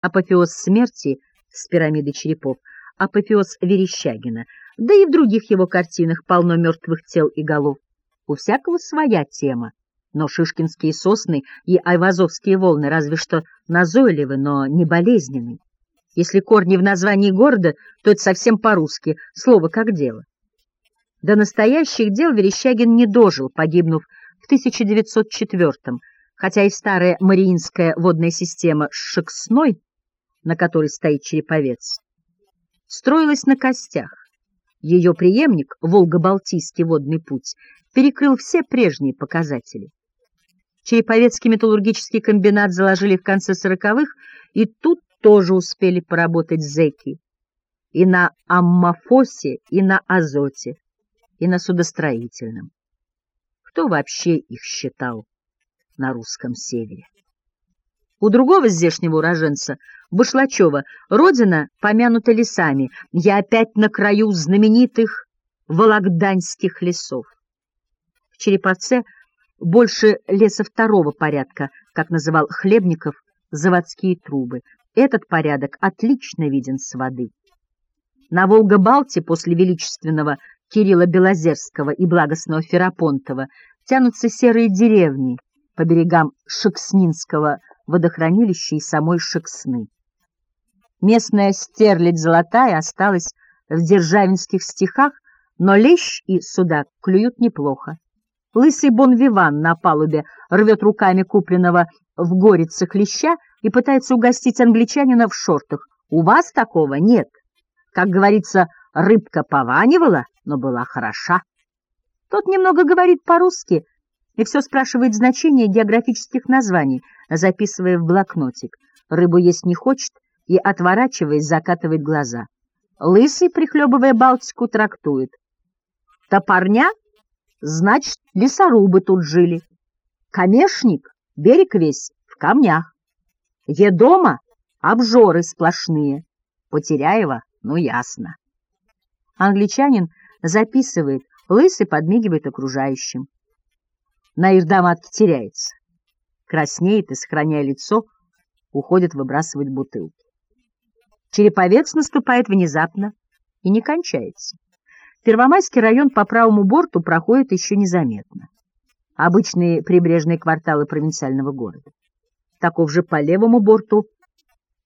Апофеоз смерти с пирамидой черепов, апофеоз Верещагина, да и в других его картинах полно мертвых тел и голов. У всякого своя тема, но шишкинские сосны и айвазовские волны разве что назойливы, но не болезненны. Если корни в названии города, то это совсем по-русски, слово как дело. До настоящих дел Верещагин не дожил, погибнув в 1904-м, хотя и старая Мариинская водная система с Шексной, на которой стоит Череповец, строилась на костях. Ее преемник, Волго-Балтийский водный путь, перекрыл все прежние показатели. Череповецкий металлургический комбинат заложили в конце сороковых, и тут тоже успели поработать зэки. И на аммофосе, и на азоте, и на судостроительном. Кто вообще их считал на русском севере? У другого здешнего уроженца, Башлачева, родина помянута лесами. Я опять на краю знаменитых Вологданских лесов. В Череповце больше леса второго порядка, как называл Хлебников, заводские трубы. Этот порядок отлично виден с воды. На Волго-Балте после величественного Кирилла Белозерского и благостного Ферапонтова тянутся серые деревни по берегам Шекснинского водохранилища и самой Шексны. Местная стерлядь золотая осталась в державинских стихах, но лещ и судак клюют неплохо. Лысый бонвиван на палубе рвет руками купленного в горице клеща и пытается угостить англичанина в шортах. У вас такого нет. Как говорится, рыбка пованивала, но была хороша. Тот немного говорит по-русски и все спрашивает значение географических названий, записывая в блокнотик. Рыбу есть не хочет и, отворачиваясь, закатывает глаза. Лысый, прихлебывая Балтику, трактует. Топорня, значит, лесорубы тут жили. Камешник, берег весь в камнях. Едома, обжоры сплошные. Потеряева, ну ясно. Англичанин записывает, лысый подмигивает окружающим. На Ирдаматке теряется. Краснеет и, сохраняя лицо, уходит выбрасывать бутылки. Череповец наступает внезапно и не кончается. Первомайский район по правому борту проходит еще незаметно. Обычные прибрежные кварталы провинциального города. Таков же по левому борту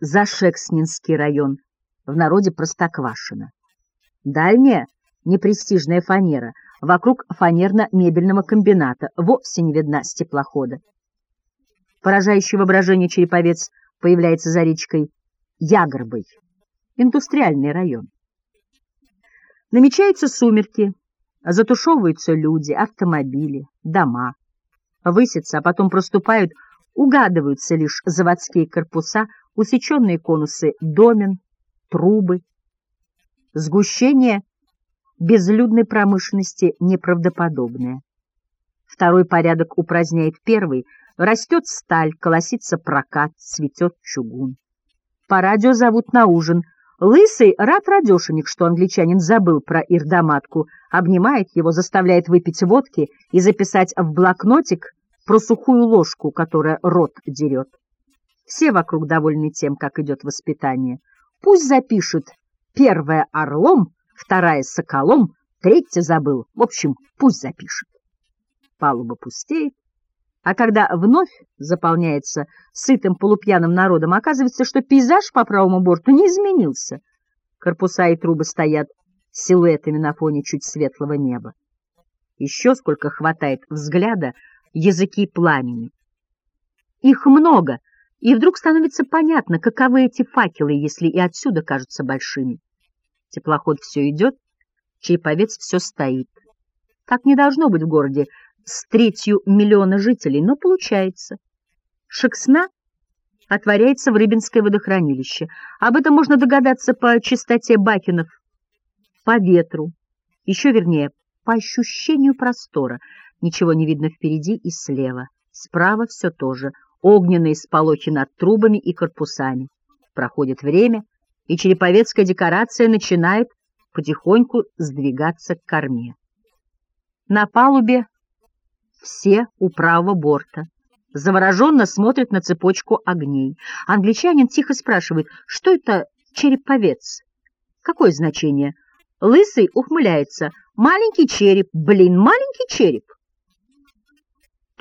Зашекснинский район, в народе Простоквашино. Дальняя непрестижная фанера, вокруг фанерно-мебельного комбината, вовсе не видна с теплохода. Поражающий воображение Череповец появляется за речкой Ягорбой, индустриальный район. Намечаются сумерки, затушевываются люди, автомобили, дома. Высятся, а потом проступают, угадываются лишь заводские корпуса, усеченные конусы домен, трубы. Сгущение безлюдной промышленности неправдоподобное. Второй порядок упраздняет первый, растет сталь, колосится прокат, цветет чугун. По радио зовут на ужин. Лысый рад радешенек, что англичанин забыл про Ирдоматку, обнимает его, заставляет выпить водки и записать в блокнотик про сухую ложку, которая рот дерет. Все вокруг довольны тем, как идет воспитание. Пусть запишет первая орлом, вторая соколом, третья забыл. В общем, пусть запишет. Палуба пустеет, а когда вновь заполняется сытым полупьяным народом, оказывается, что пейзаж по правому борту не изменился. Корпуса и трубы стоят силуэтами на фоне чуть светлого неба. Еще сколько хватает взгляда языки пламени. Их много, и вдруг становится понятно, каковы эти факелы, если и отсюда кажутся большими. Теплоход все идет, Чайповец все стоит. Так не должно быть в городе, с третью миллиона жителей, но получается. Шексна отворяется в Рыбинское водохранилище. Об этом можно догадаться по частоте бакенов, по ветру, еще вернее, по ощущению простора. Ничего не видно впереди и слева. Справа все то же. Огненные сполохи над трубами и корпусами. Проходит время, и череповецкая декорация начинает потихоньку сдвигаться к корме. На палубе все у правого борта, завороженно смотрит на цепочку огней. Англичанин тихо спрашивает, что это череповец? Какое значение? Лысый ухмыляется. Маленький череп, блин, маленький череп.